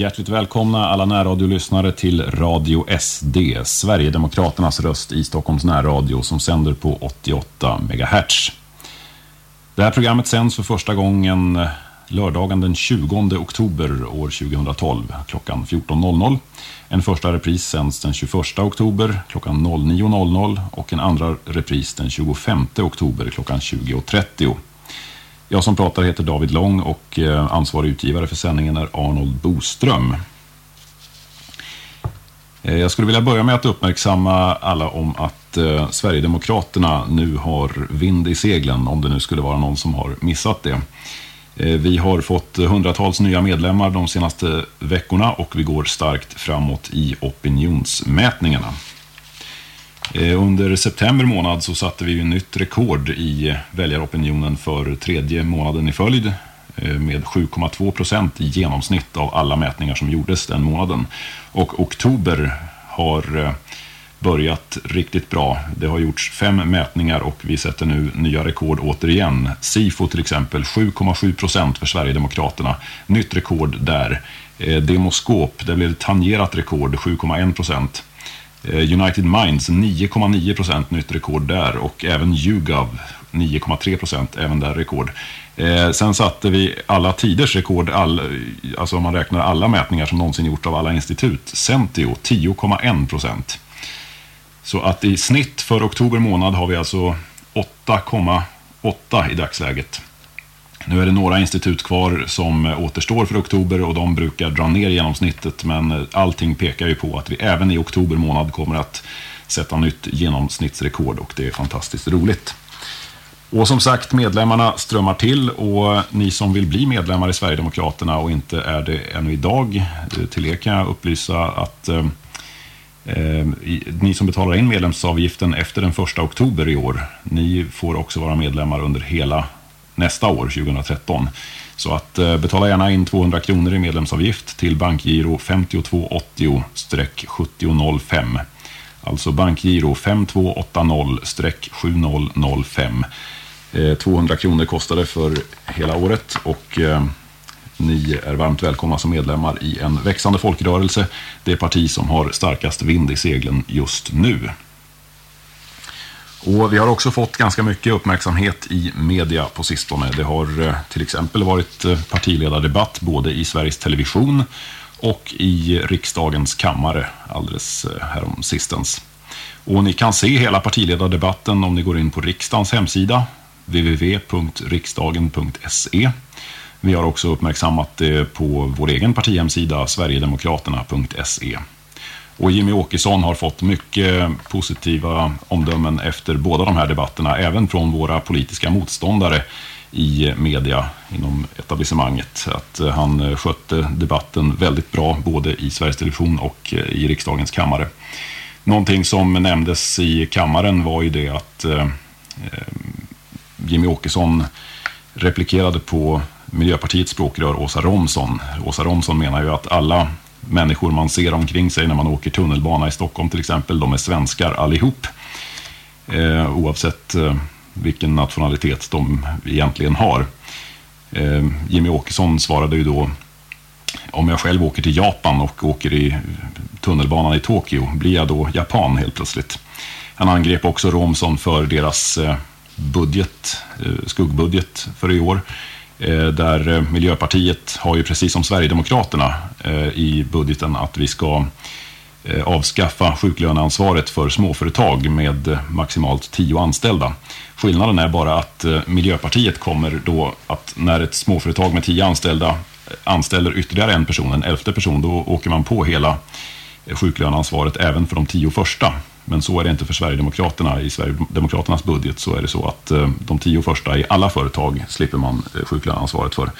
Hjärtligt välkomna alla närradiolyssnare till Radio SD, Sverigedemokraternas röst i Stockholms närradio som sänder på 88 MHz. Det här programmet sänds för första gången lördagen den 20 oktober år 2012 klockan 14.00. En första repris sänds den 21 oktober klockan 09.00 och en andra repris den 25 oktober klockan 20.30. Jag som pratar heter David Lång och eh, ansvarig utgivare för sändningen är Arnold Boström. Eh, jag skulle vilja börja med att uppmärksamma alla om att eh, Sverigedemokraterna nu har vind i seglen, om det nu skulle vara någon som har missat det. Vi har fått hundratals nya medlemmar de senaste veckorna och vi går starkt framåt i opinionsmätningarna. Eh, under september månad så satte vi ju nytt rekord i väljaropinionen för tredje månaden i följd eh, med 7,2 procent i genomsnitt av alla mätningar som gjordes den månaden. Och oktober har eh, börjat riktigt bra. Det har gjorts fem mätningar och vi sätter nu nya rekord återigen. Sifo till exempel 7,7 procent för Sverigedemokraterna. Nytt rekord där. Demoskop, där blev det tangerat rekord 7,1 procent. Eh, United Minds 9,9 procent nytt rekord där och även YouGov 9,3 procent, även där rekord. Eh, sen satte vi alla tiders rekord, all, alltså om man räknar alla mätningar som någonsin gjorts av alla institut. Centio 10,1 procent. Så att i snitt för oktober månad har vi alltså 8,8 i dagsläget. Nu är det några institut kvar som eh, återstår för oktober och de brukar dra ner genomsnittet men eh, allting pekar ju på att vi även i oktober månad kommer att sätta nytt genomsnittsrekord och det är fantastiskt roligt. Och som sagt, medlemmarna strömmar till och eh, ni som vill bli medlemmar i Sverigedemokraterna och inte är det ännu idag, till er kan jag upplysa att eh, eh ni som betalar in medlemsavgiften efter den första oktober i år, ni får också vara medlemmar under hela nästa år, 2013. Så att eh, betala gärna in 200 kronor i medlemsavgift till bankgiro 5280-7005. Alltså bankgiro 5280-7005. 200 eh, kronor kostar det för hela året och eh, ni är varmt välkomna som medlemmar i en växande folkrörelse. Det parti som har starkast vind i seglen just nu. Och vi har också fått ganska mycket uppmärksamhet i media på sistone. Det har eh, till exempel varit eh, partiledardebatt både i Sveriges Television och i riksdagens kammare alldeles eh, härom sistens. Och ni kan se hela partiledardebatten om ni går in på riksdagens hemsida www.riksdagen.se. Vi har också uppmärksammat det på vår egen partihemsida sverigedemokraterna.se. Och Jimmy Åkesson har fått mycket positiva omdömen efter båda de här debatterna, även från våra politiska motståndare i media inom etablissemanget. Att eh, han eh, skötte debatten väldigt bra både i Sveriges Television och eh, i riksdagens kammare. Någonting som nämndes i kammaren var ju det att eh, Jimmy Åkesson replikerade på Miljöpartiets språkrör Åsa Romson. Åsa Romson menar ju att alla människor man ser omkring sig när man åker tunnelbana i Stockholm till exempel, de är svenskar allihop. Eh, oavsett eh, vilken nationalitet de egentligen har. Eh, Jimmy Åkesson svarade ju då om jag själv åker till Japan och åker i tunnelbanan i Tokyo, blir jag då japan helt plötsligt? Han angrep också Romson för deras eh, budget, eh, skuggbudget för i år. Eh, där eh, Miljöpartiet har ju precis som Sverigedemokraterna eh, i budgeten att vi ska avskaffa sjuklöneansvaret för småföretag med maximalt tio anställda. Skillnaden är bara att Miljöpartiet kommer då att när ett småföretag med tio anställda anställer ytterligare en person, en elfte person, då åker man på hela sjuklöneansvaret även för de tio första. Men så är det inte för Sverigedemokraterna. I Sverigedemokraternas budget så är det så att eh, de tio första i alla företag slipper man eh, sjuklöneansvaret för.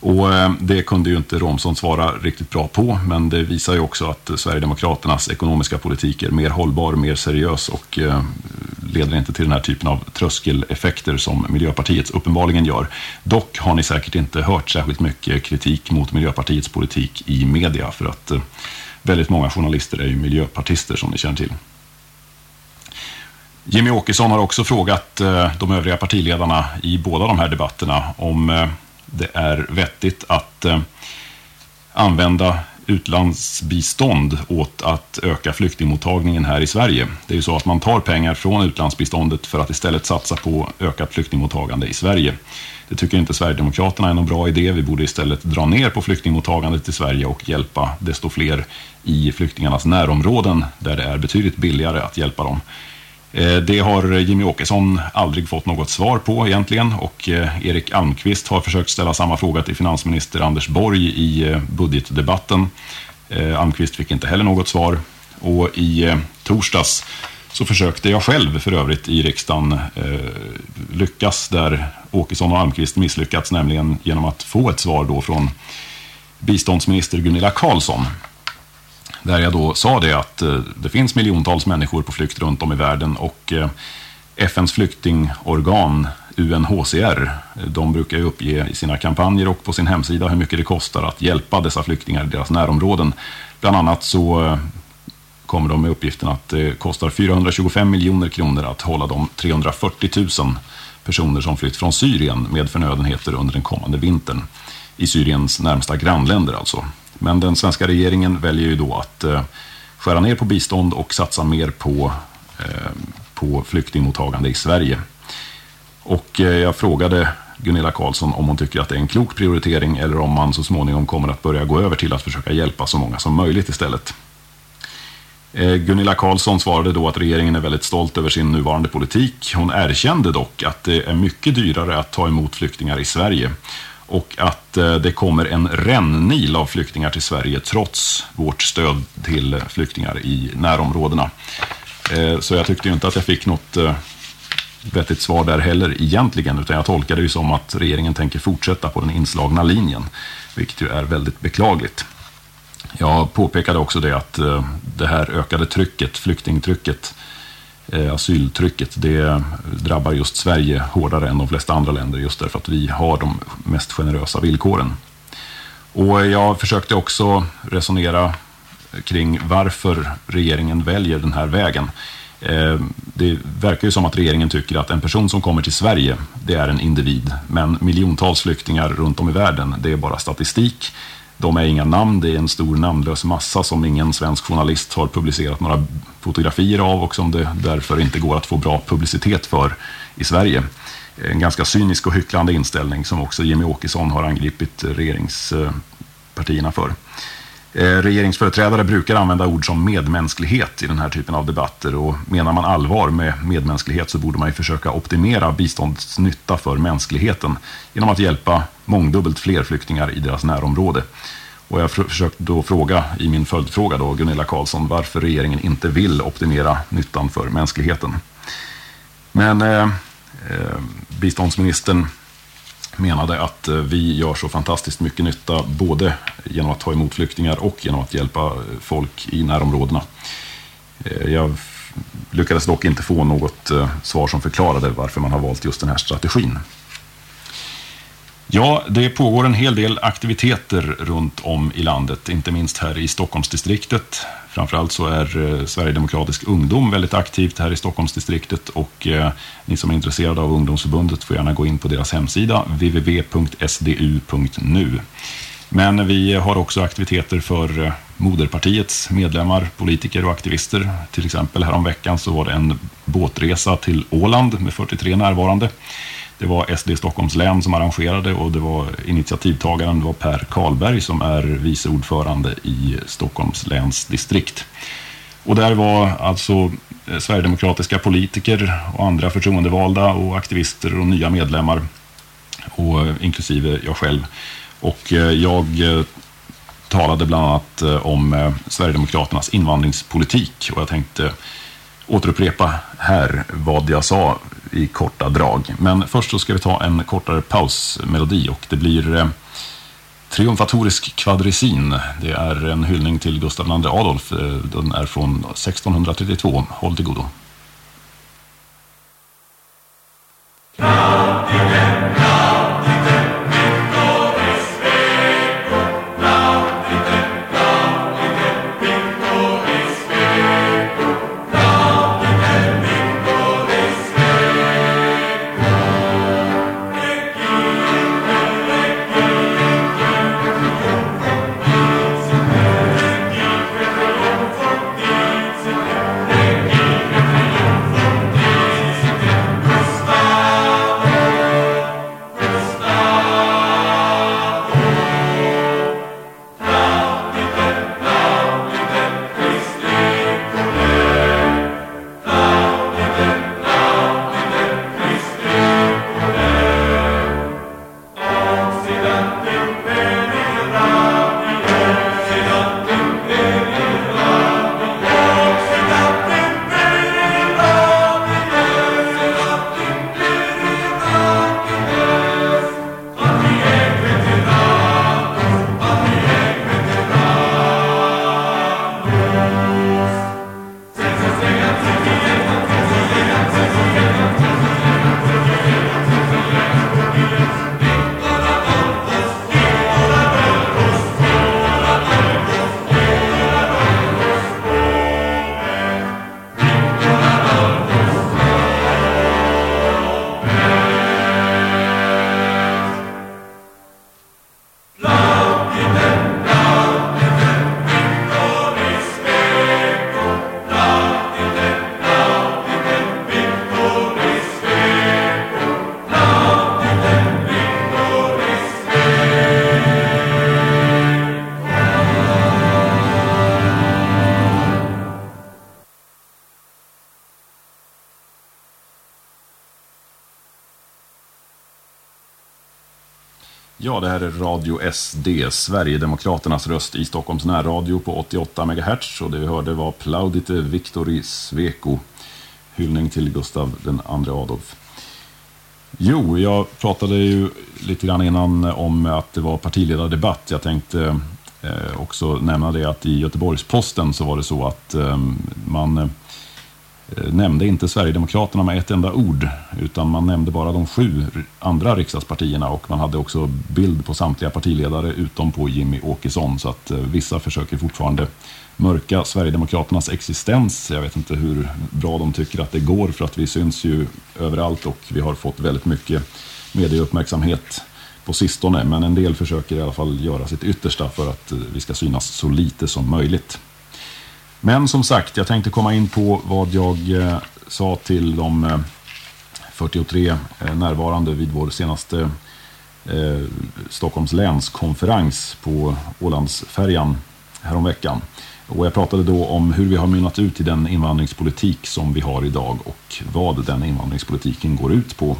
Och eh, det kunde ju inte Romson svara riktigt bra på, men det visar ju också att Sverigedemokraternas ekonomiska politik är mer hållbar, mer seriös och leder inte till den här typen av tröskeleffekter som Miljöpartiet uppenbarligen gör. Dock har ni säkert inte hört särskilt mycket kritik mot Miljöpartiets politik i media, för att väldigt många journalister är ju miljöpartister som ni känner till. Jimmy Åkesson har också frågat eh, de övriga partiledarna i båda de här debatterna om eh, det är vettigt att eh, använda utlandsbistånd åt att öka flyktingmottagningen här i Sverige. Det är ju så att man tar pengar från utlandsbiståndet för att istället satsa på ökat flyktingmottagande i Sverige. Det tycker inte Sverigedemokraterna är någon bra idé. Vi borde istället dra ner på flyktingmottagandet i Sverige och hjälpa desto fler i flyktingarnas närområden där det är betydligt billigare att hjälpa dem. Eh, det har Jimmy Åkesson aldrig fått något svar på egentligen och eh, Erik Almqvist har försökt ställa samma fråga till finansminister Anders Borg i eh, budgetdebatten. Almqvist fick inte heller något svar och i torsdags så försökte jag själv för övrigt i riksdagen lyckas där Åkesson och Almqvist misslyckats nämligen genom att få ett svar då från biståndsminister Gunilla Carlsson där jag då sa det att eh, det finns miljontals människor på flykt runt om i världen och eh, FNs flyktingorgan UNHCR, de brukar ju uppge i sina kampanjer och på sin hemsida hur mycket det kostar att hjälpa dessa flyktingar i deras närområden. Bland annat så eh, kommer de med uppgiften att det kostar 425 miljoner kronor att hålla de 340 000 personer som flytt från Syrien med förnödenheter under den kommande vintern. I Syriens närmsta grannländer alltså. Men den svenska regeringen väljer ju då att eh, skära ner på bistånd och satsa mer på, eh, på flyktingmottagande i Sverige. Och eh, jag frågade Gunilla Karlsson om hon tycker att det är en klok prioritering eller om man så småningom kommer att börja gå över till att försöka hjälpa så många som möjligt istället. Eh, Gunilla Karlsson svarade då att regeringen är väldigt stolt över sin nuvarande politik. Hon erkände dock att det är mycket dyrare att ta emot flyktingar i Sverige och att eh, det kommer en rännil av flyktingar till Sverige trots vårt stöd till flyktingar i närområdena. Eh, så jag tyckte inte att jag fick något eh, vettigt svar där heller egentligen, utan jag tolkade det som att regeringen tänker fortsätta på den inslagna linjen, vilket ju är väldigt beklagligt. Jag påpekade också det att det här ökade trycket, flyktingtrycket, Eh, asyltrycket det drabbar just Sverige hårdare än de flesta andra länder just därför att vi har de mest generösa villkoren. Och jag försökte också resonera kring varför regeringen väljer den här vägen. Eh, det verkar ju som att regeringen tycker att en person som kommer till Sverige, det är en individ. Men miljontals flyktingar runt om i världen, det är bara statistik. De är inga namn, det är en stor namnlös massa som ingen svensk journalist har publicerat några fotografier av och som det därför inte går att få bra publicitet för i Sverige. En ganska cynisk och hycklande inställning som också Jimmy Åkesson har angripit regeringspartierna för. Eh, regeringsföreträdare brukar använda ord som medmänsklighet i den här typen av debatter och menar man allvar med medmänsklighet så borde man ju försöka optimera biståndets nytta för mänskligheten genom att hjälpa mångdubbelt fler flyktingar i deras närområde. Och jag försökte då fråga i min följdfråga då Gunilla Karlsson varför regeringen inte vill optimera nyttan för mänskligheten. Men eh, eh biståndsministern menade att eh, vi gör så fantastiskt mycket nytta både genom att ta emot flyktingar och genom att hjälpa eh, folk i närområdena. Jag lyckades dock inte få något svar som förklarade varför man har valt just den här strategin. Ja, det pågår en hel del aktiviteter runt om i landet, inte minst här i Stockholmsdistriktet. Framförallt så är eh, Sverigedemokratisk ungdom väldigt aktivt här i Stockholmsdistriktet och eh, ni som är intresserade av ungdomsförbundet får gärna gå in på deras hemsida www.sdu.nu. Men vi har också aktiviteter för eh, moderpartiets medlemmar, politiker och aktivister. Till exempel häromveckan så var det en båtresa till Åland med 43 närvarande. Det var SD Stockholms län som arrangerade och det var initiativtagaren det var Per Karlberg som är vice ordförande i Stockholms läns distrikt. Och där var alltså eh, sverigedemokratiska politiker och andra förtroendevalda och aktivister och nya medlemmar och eh, inklusive jag själv. Och eh, jag talade bland annat om Sverigedemokraternas invandringspolitik och jag tänkte återupprepa här vad jag sa i korta drag. Men först så ska vi ta en kortare pausmelodi och det blir eh, Triumfatorisk kvadrisin. Det är en hyllning till Gustav II Adolf. Eh, den är från 1632. Håll till godo. Claudia, det här är Radio SD, Sverigedemokraternas röst i Stockholms närradio på 88 MHz. Och det vi hörde var Plaudite Victori Sveko. Hyllning till Gustav den andra Adolf. Jo, jag pratade ju lite grann innan om att det var partiledardebatt. Jag tänkte eh, också nämna det att i Göteborgs-Posten så var det så att ehm, man eh, Eh, nämnde inte Sverigedemokraterna med ett enda ord utan man nämnde bara de sju andra riksdagspartierna och man hade också bild på samtliga partiledare utom på Jimmy Åkesson så att eh, vissa försöker fortfarande mörka Sverigedemokraternas existens. Jag vet inte hur bra de tycker att det går för att vi syns ju överallt och vi har fått väldigt mycket medieuppmärksamhet på sistone men en del försöker i alla fall göra sitt yttersta för att eh, vi ska synas så lite som möjligt. Men som sagt, jag tänkte komma in på vad jag eh, sa till de eh, 43 eh, närvarande vid vår senaste eh, Stockholms läns konferens på Ålandsfärjan häromveckan. Och jag pratade då om hur vi har mynnat ut i den invandringspolitik som vi har idag och vad den invandringspolitiken går ut på.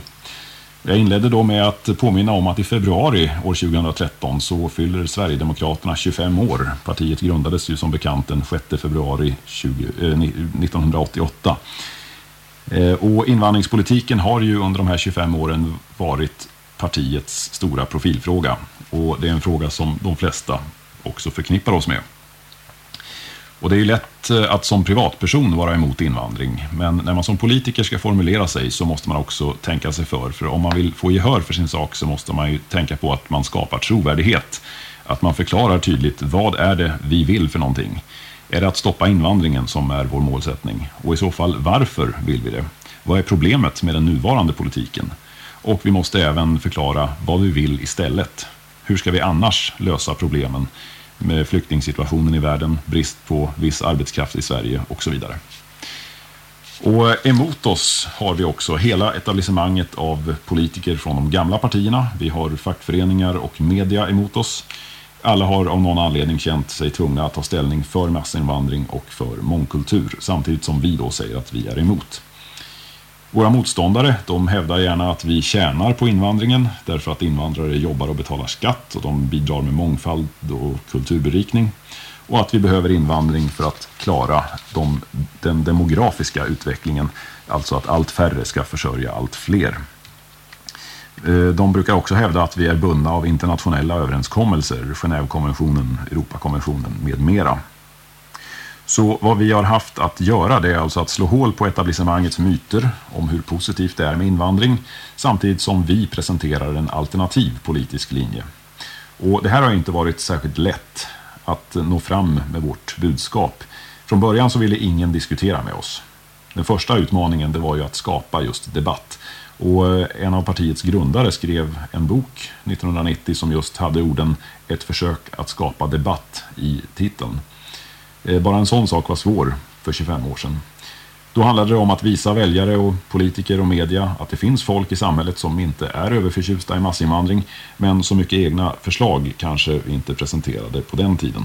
Jag inledde då med att påminna om att i februari år 2013 så fyller Sverigedemokraterna 25 år. Partiet grundades ju som bekant den 6 februari 20, eh, 1988. Eh, och invandringspolitiken har ju under de här 25 åren varit partiets stora profilfråga. Och det är en fråga som de flesta också förknippar oss med. Och det är ju lätt eh, att som privatperson vara emot invandring. Men när man som politiker ska formulera sig så måste man också tänka sig för. För om man vill få gehör för sin sak så måste man ju tänka på att man skapar trovärdighet. Att man förklarar tydligt vad är det vi vill för någonting. Är det att stoppa invandringen som är vår målsättning? Och i så fall varför vill vi det? Vad är problemet med den nuvarande politiken? Och vi måste även förklara vad vi vill istället. Hur ska vi annars lösa problemen med flyktingsituationen i världen, brist på viss arbetskraft i Sverige och så vidare. Och emot oss har vi också hela etablissemanget av politiker från de gamla partierna. Vi har fackföreningar och media emot oss. Alla har av någon anledning känt sig tvungna att ta ställning för massinvandring och för mångkultur, samtidigt som vi då säger att vi är emot. Våra motståndare de hävdar gärna att vi tjänar på invandringen därför att invandrare jobbar och betalar skatt och de bidrar med mångfald och kulturberikning. Och att vi behöver invandring för att klara de, den demografiska utvecklingen, alltså att allt färre ska försörja allt fler. Eh, de brukar också hävda att vi är bundna av internationella överenskommelser, Genèvekonventionen, Europakonventionen med mera. Så vad vi har haft att göra det är alltså att slå hål på etablissemangets myter om hur positivt det är med invandring samtidigt som vi presenterar en alternativ politisk linje. Och det här har inte varit särskilt lätt att nå fram med vårt budskap. Från början så ville ingen diskutera med oss. Den första utmaningen det var ju att skapa just debatt. Och eh, en av partiets grundare skrev en bok 1990 som just hade orden Ett försök att skapa debatt i titeln. Eh, bara en sån sak var svår för 25 år sedan. Då handlade det om att visa väljare och politiker och media att det finns folk i samhället som inte är överförtjusta i massinvandring men så mycket egna förslag kanske inte presenterade på den tiden.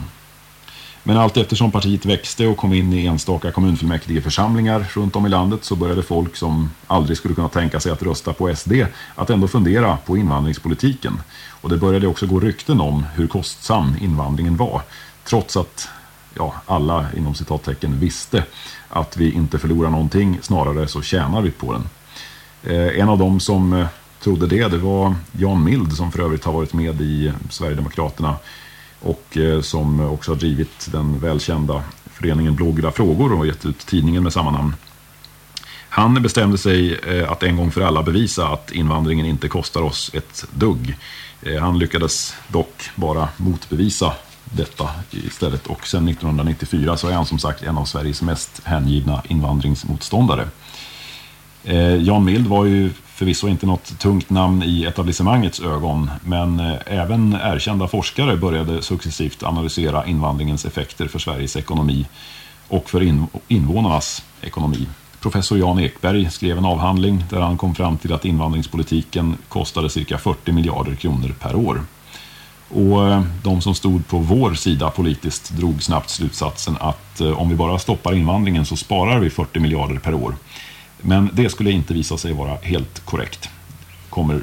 Men allt eftersom partiet växte och kom in i enstaka kommunfullmäktigeförsamlingar runt om i landet så började folk som aldrig skulle kunna tänka sig att rösta på SD att ändå fundera på invandringspolitiken. Och det började också gå rykten om hur kostsam invandringen var trots att ja, alla inom citattecken visste att vi inte förlorar någonting, snarare så tjänar vi på den. Eh, en av dem som eh, trodde det, det var Jan Mild som för övrigt har varit med i Sverigedemokraterna och eh, som också har drivit den välkända föreningen Blågula frågor och gett ut tidningen med samma namn. Han bestämde sig eh, att en gång för alla bevisa att invandringen inte kostar oss ett dugg. Eh, han lyckades dock bara motbevisa detta istället. Och sedan 1994 så är han som sagt en av Sveriges mest hängivna invandringsmotståndare. Eh, Jan Mild var ju förvisso inte något tungt namn i etablissemangets ögon men eh, även erkända forskare började successivt analysera invandringens effekter för Sveriges ekonomi och för invånarnas ekonomi. Professor Jan Ekberg skrev en avhandling där han kom fram till att invandringspolitiken kostade cirka 40 miljarder kronor per år. Och eh, de som stod på vår sida politiskt drog snabbt slutsatsen att eh, om vi bara stoppar invandringen så sparar vi 40 miljarder per år. Men det skulle inte visa sig vara helt korrekt. Kommer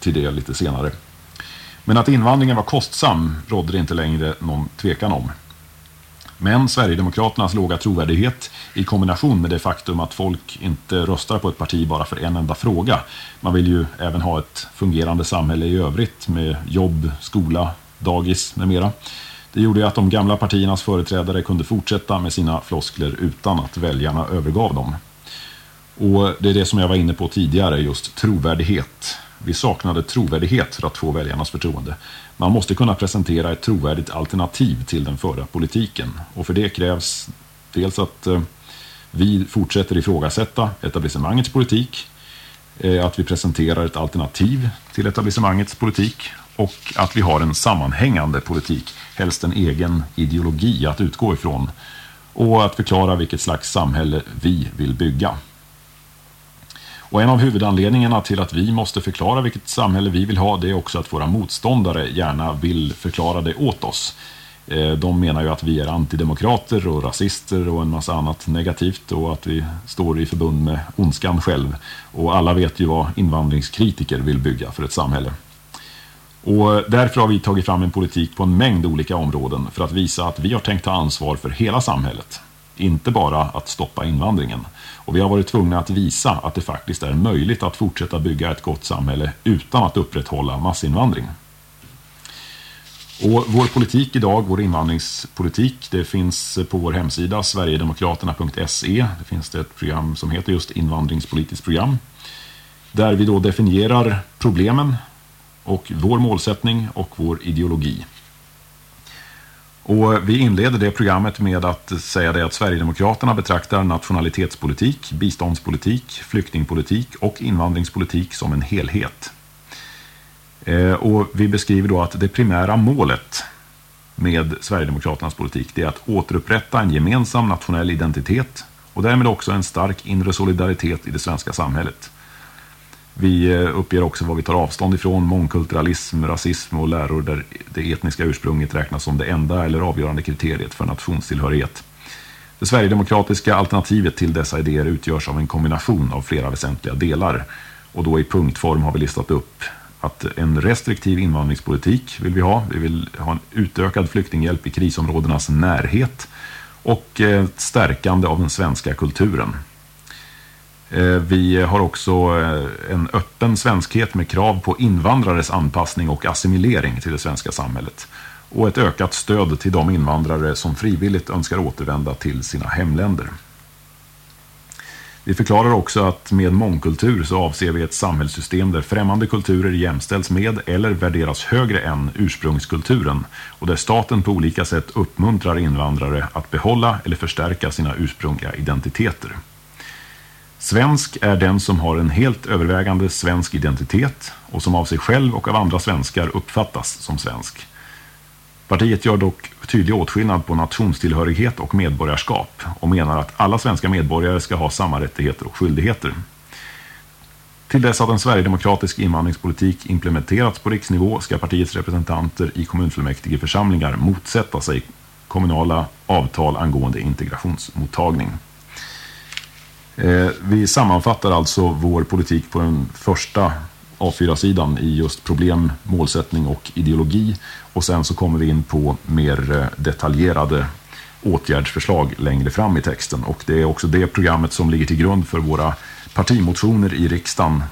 till det lite senare. Men att invandringen var kostsam rådde det inte längre någon tvekan om. Men Sverigedemokraternas låga trovärdighet i kombination med det faktum att folk inte röstar på ett parti bara för en enda fråga. Man vill ju även ha ett fungerande samhälle i övrigt med jobb, skola, dagis med mera. Det gjorde att de gamla partiernas företrädare kunde fortsätta med sina floskler utan att väljarna övergav dem. Och det är det som jag var inne på tidigare, just trovärdighet. Vi saknade trovärdighet för att få väljarnas förtroende. Man måste kunna presentera ett trovärdigt alternativ till den förda politiken. Och för det krävs dels att eh, vi fortsätter ifrågasätta etablissemangets politik, eh, att vi presenterar ett alternativ till etablissemangets politik och att vi har en sammanhängande politik, helst en egen ideologi att utgå ifrån och att förklara vilket slags samhälle vi vill bygga. Och en av huvudanledningarna till att vi måste förklara vilket samhälle vi vill ha det är också att våra motståndare gärna vill förklara det åt oss. Eh, de menar ju att vi är antidemokrater och rasister och en massa annat negativt och att vi står i förbund med ondskan själv. Och alla vet ju vad invandringskritiker vill bygga för ett samhälle. Och därför har vi tagit fram en politik på en mängd olika områden för att visa att vi har tänkt ta ansvar för hela samhället. Inte bara att stoppa invandringen. Och vi har varit tvungna att visa att det faktiskt är möjligt att fortsätta bygga ett gott samhälle utan att upprätthålla massinvandring. Och vår politik idag, vår invandringspolitik, det finns på vår hemsida sverigedemokraterna.se. Det finns det ett program som heter just invandringspolitiskt program. Där vi då definierar problemen och vår målsättning och vår ideologi. Och vi inleder det programmet med att säga det att Sverigedemokraterna betraktar nationalitetspolitik, biståndspolitik, flyktingpolitik och invandringspolitik som en helhet. Eh, och vi beskriver då att det primära målet med Sverigedemokraternas politik det är att återupprätta en gemensam nationell identitet och därmed också en stark inre solidaritet i det svenska samhället. Vi eh, uppger också vad vi tar avstånd ifrån, mångkulturalism, rasism och läror där det etniska ursprunget räknas som det enda eller avgörande kriteriet för nationstillhörighet. Det Sverigedemokratiska alternativet till dessa idéer utgörs av en kombination av flera väsentliga delar. Och då i punktform har vi listat upp att en restriktiv invandringspolitik vill vi ha. Vi vill ha en utökad flyktinghjälp i krisområdenas närhet och ett stärkande av den svenska kulturen. Eh, vi har också eh, en öppen svenskhet med krav på invandrares anpassning och assimilering till det svenska samhället. Och ett ökat stöd till de invandrare som frivilligt önskar återvända till sina hemländer. Vi förklarar också att med mångkultur så avser vi ett samhällssystem där främmande kulturer jämställs med eller värderas högre än ursprungskulturen och där staten på olika sätt uppmuntrar invandrare att behålla eller förstärka sina ursprungliga identiteter. Svensk är den som har en helt övervägande svensk identitet och som av sig själv och av andra svenskar uppfattas som svensk. Partiet gör dock tydlig åtskillnad på nationstillhörighet och medborgarskap och menar att alla svenska medborgare ska ha samma rättigheter och skyldigheter. Till dess att en sverigedemokratisk invandringspolitik implementerats på riksnivå ska partiets representanter i kommunfullmäktige församlingar motsätta sig kommunala avtal angående integrationsmottagning. Eh, vi sammanfattar alltså vår politik på den första A4-sidan i just problem, målsättning och ideologi. Och sen så kommer vi in på mer eh, detaljerade åtgärdsförslag längre fram i texten. Och det är också det programmet som ligger till grund för våra partimotioner i riksdagen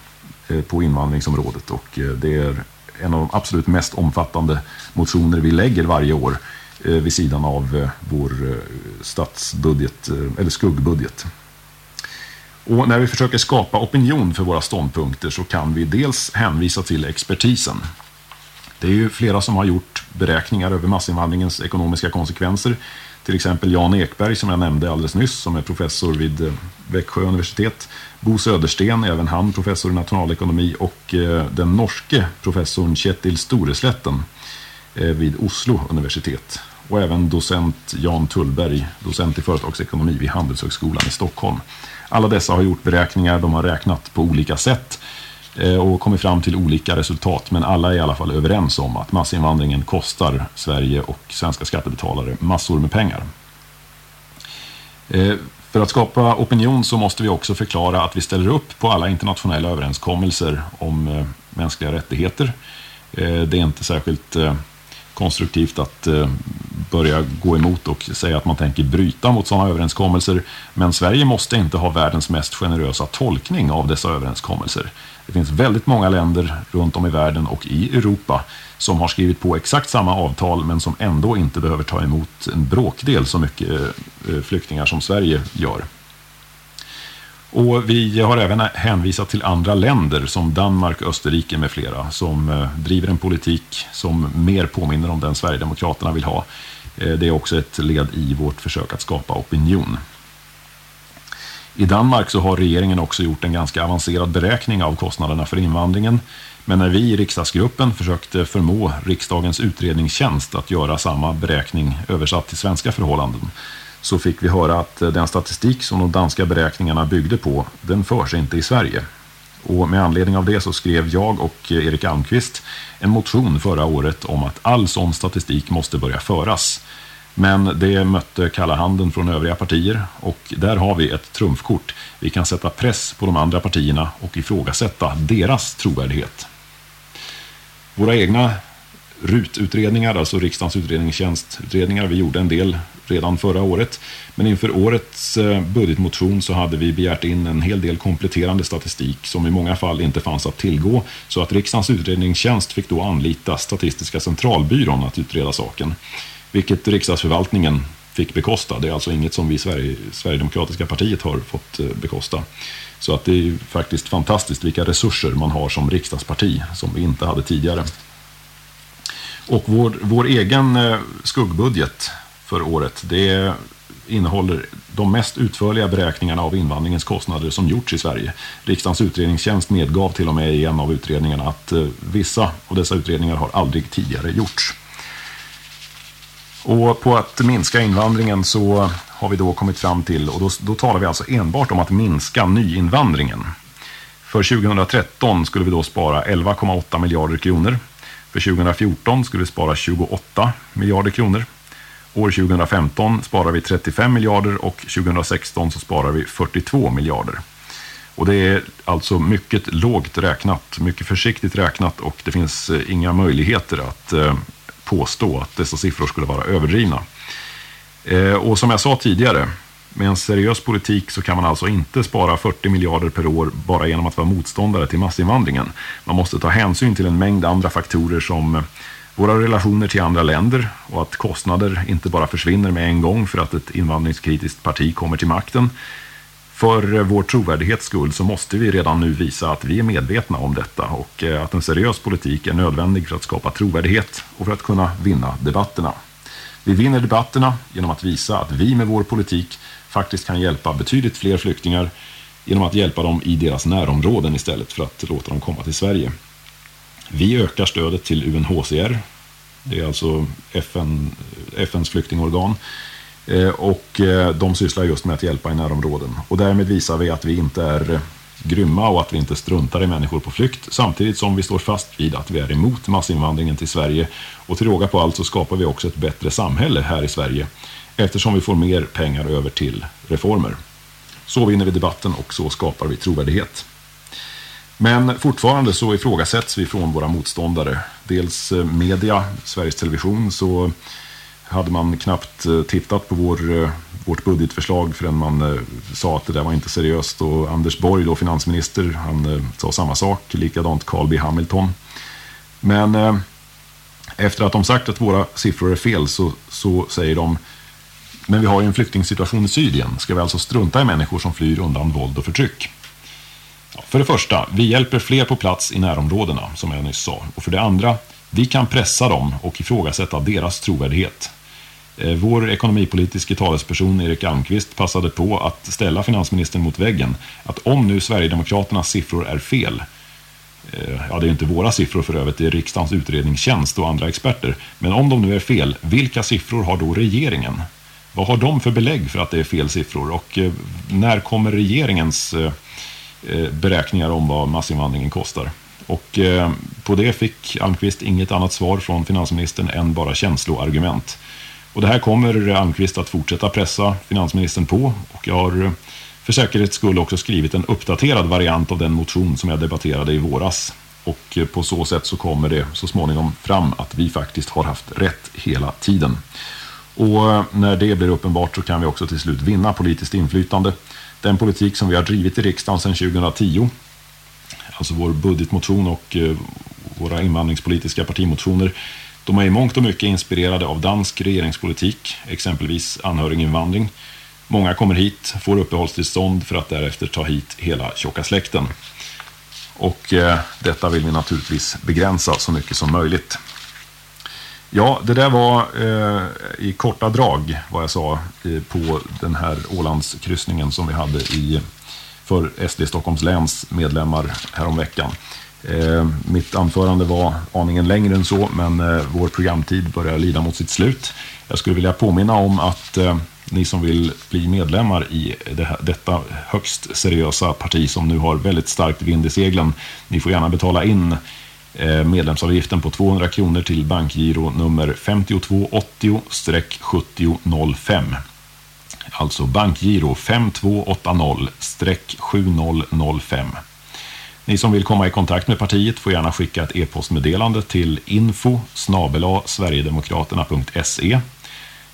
eh, på invandringsområdet. Och det är en av de absolut mest omfattande motioner vi lägger varje år vid sidan av vår statsbudget, eller skuggbudget. Och när vi försöker skapa opinion för våra ståndpunkter så kan vi dels hänvisa till expertisen. Det är ju flera som har gjort beräkningar över massinvandringens ekonomiska konsekvenser. Till exempel Jan Ekberg som jag nämnde alldeles nyss som är professor vid eh, Växjö universitet. Bo Södersten, även han professor i nationalekonomi och eh, den norske professorn Kjetil Storesletten eh, vid Oslo universitet. Och även docent Jan Tullberg, docent i företagsekonomi vid Handelshögskolan i Stockholm. Alla dessa har gjort beräkningar, de har räknat på olika sätt eh, och kommit fram till olika resultat. Men alla är i alla fall överens om att massinvandringen kostar Sverige och svenska skattebetalare massor med pengar. Eh, för att skapa opinion så måste vi också förklara att vi ställer upp på alla internationella överenskommelser om eh, mänskliga rättigheter. Det är inte särskilt konstruktivt att börja gå emot och säga att man tänker bryta mot sådana överenskommelser. Men Sverige måste inte ha världens mest generösa tolkning av dessa överenskommelser. Det finns väldigt många länder runt om i världen och i Europa som har skrivit på exakt samma avtal men som ändå inte behöver ta emot en bråkdel så mycket eh, eh, flyktingar som Sverige gör. Och vi har även hänvisat till andra länder som Danmark, Österrike med flera som eh, driver en politik som mer påminner om den Sverigedemokraterna vill ha. Eh, det är också ett led i vårt försök att skapa opinion. I Danmark så har regeringen också gjort en ganska avancerad beräkning av kostnaderna för invandringen. Men när vi i riksdagsgruppen försökte förmå riksdagens utredningstjänst att göra samma beräkning översatt till svenska förhållanden så fick vi höra att eh, den statistik som de danska beräkningarna byggde på, den förs inte i Sverige. Och med anledning av det så skrev jag och eh, Erik Almqvist en motion förra året om att all sån statistik måste börja föras. Men det mötte kalla handen från övriga partier och där har vi ett trumfkort. Vi kan sätta press på de andra partierna och ifrågasätta deras trovärdighet. Våra egna RUT-utredningar, alltså riksdagens utredningstjänstutredningar, vi gjorde en del redan förra året. Men inför årets eh, budgetmotion så hade vi begärt in en hel del kompletterande statistik som i många fall inte fanns att tillgå. Så att riksdagens utredningstjänst fick då anlita Statistiska centralbyrån att utreda saken vilket riksdagsförvaltningen fick bekosta. Det är alltså inget som vi i Sverige, Sverigedemokratiska partiet har fått eh, bekosta. Så att det är faktiskt fantastiskt vilka resurser man har som riksdagsparti som vi inte hade tidigare. Och vår, vår egen eh, skuggbudget för året, det innehåller de mest utförliga beräkningarna av invandringens kostnader som gjorts i Sverige. Riksdagens utredningstjänst medgav till och med i en av utredningarna att eh, vissa av dessa utredningar har aldrig tidigare gjorts. Och på att minska invandringen så har vi då kommit fram till, och då, då talar vi alltså enbart om att minska nyinvandringen. För 2013 skulle vi då spara 11,8 miljarder kronor. För 2014 skulle vi spara 28 miljarder kronor. År 2015 sparar vi 35 miljarder och 2016 så sparar vi 42 miljarder. Och det är alltså mycket lågt räknat, mycket försiktigt räknat och det finns eh, inga möjligheter att eh, påstå att dessa siffror skulle vara överdrivna. Eh, och som jag sa tidigare, med en seriös politik så kan man alltså inte spara 40 miljarder per år bara genom att vara motståndare till massinvandringen. Man måste ta hänsyn till en mängd andra faktorer som våra relationer till andra länder och att kostnader inte bara försvinner med en gång för att ett invandringskritiskt parti kommer till makten. För vår trovärdighets skull så måste vi redan nu visa att vi är medvetna om detta och eh, att en seriös politik är nödvändig för att skapa trovärdighet och för att kunna vinna debatterna. Vi vinner debatterna genom att visa att vi med vår politik faktiskt kan hjälpa betydligt fler flyktingar genom att hjälpa dem i deras närområden istället för att låta dem komma till Sverige. Vi ökar stödet till UNHCR, det är alltså FN, FNs flyktingorgan, eh, och eh, de sysslar just med att hjälpa i närområden. Och därmed visar vi att vi inte är grymma och att vi inte struntar i människor på flykt. Samtidigt som vi står fast vid att vi är emot massinvandringen till Sverige. Och till råga på allt så skapar vi också ett bättre samhälle här i Sverige. Eftersom vi får mer pengar över till reformer. Så vinner vi debatten och så skapar vi trovärdighet. Men fortfarande så ifrågasätts vi från våra motståndare. Dels eh, media, Sveriges Television, så hade man knappt eh, tittat på vår, eh, vårt budgetförslag förrän man sa att det där var inte seriöst. Och Anders Borg, då finansminister, han sa samma sak. Likadant Carl B Hamilton. Men efter att de sagt att våra siffror är fel så, så säger de men vi har ju en flyktingsituation i Syrien. Ska vi alltså strunta i människor som flyr undan våld och förtryck? För det första, vi hjälper fler på plats i närområdena, som jag nyss sa. Och för det andra, vi kan pressa dem och ifrågasätta deras trovärdighet. Eh, vår ekonomipolitiske talesperson Erik Almqvist passade på att ställa finansministern mot väggen. Att om nu Sverigedemokraternas siffror är fel, eh, ja det är inte våra siffror för övrigt, det är riksdagens utredningstjänst och andra experter. Men om de nu är fel, vilka siffror har då regeringen? Vad har de för belägg för att det är fel siffror? Och eh, när kommer regeringens Eh, beräkningar om vad massinvandringen kostar? Och eh, på det fick Almqvist inget annat svar från finansministern än bara känsloargument. Och det här kommer Almqvist att fortsätta pressa finansministern på och jag har eh, för säkerhets skull också skrivit en uppdaterad variant av den motion som jag debatterade i våras. Och på så sätt så kommer det så småningom fram att vi faktiskt har haft rätt hela tiden. Och när det blir uppenbart så kan vi också till slut vinna politiskt inflytande. Den politik som vi har drivit i riksdagen sedan 2010, alltså vår budgetmotion och eh, våra invandringspolitiska partimotioner, de är i mångt och mycket inspirerade av dansk regeringspolitik, exempelvis anhöriginvandring. Många kommer hit, får uppehållstillstånd för att därefter ta hit hela tjocka släkten. Och eh, detta vill vi naturligtvis begränsa så mycket som möjligt. Ja, det där var eh, i korta drag vad jag sa eh, på den här Ålandskryssningen som vi hade i, för SD Stockholms läns medlemmar häromveckan. Eh, mitt anförande var aningen längre än så, men eh, vår programtid börjar lida mot sitt slut. Jag skulle vilja påminna om att eh, ni som vill bli medlemmar i det här, detta högst seriösa parti som nu har väldigt starkt vind i seglen, ni får gärna betala in Eh, medlemsavgiften på 200 kronor till bankgiro nummer 5280-7005. Alltså bankgiro 5280-7005. Ni som vill komma i kontakt med partiet får gärna skicka ett e-postmeddelande till info sverigedemokraterna.se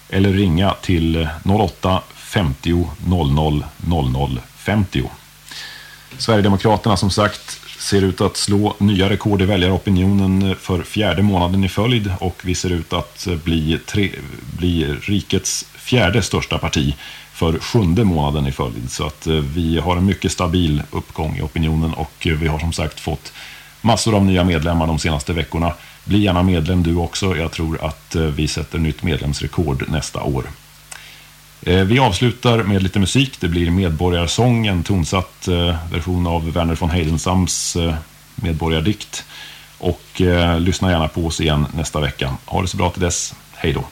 eller ringa till 08 50 00 00 50. Sverigedemokraterna som sagt ser ut att slå nya rekord i väljaropinionen för fjärde månaden i följd och vi ser ut att bli, tre, bli rikets fjärde största parti för sjunde månaden i följd. Så att eh, vi har en mycket stabil uppgång i opinionen och eh, vi har som sagt fått massor av nya medlemmar de senaste veckorna. Bli gärna medlem du också. Jag tror att eh, vi sätter nytt medlemsrekord nästa år. Eh, vi avslutar med lite musik. Det blir Medborgarsång, en tonsatt eh, version av Werner von Heidenstams eh, medborgardikt. Och lyssna gärna på oss igen nästa vecka. Ha det så bra till dess. Hej då!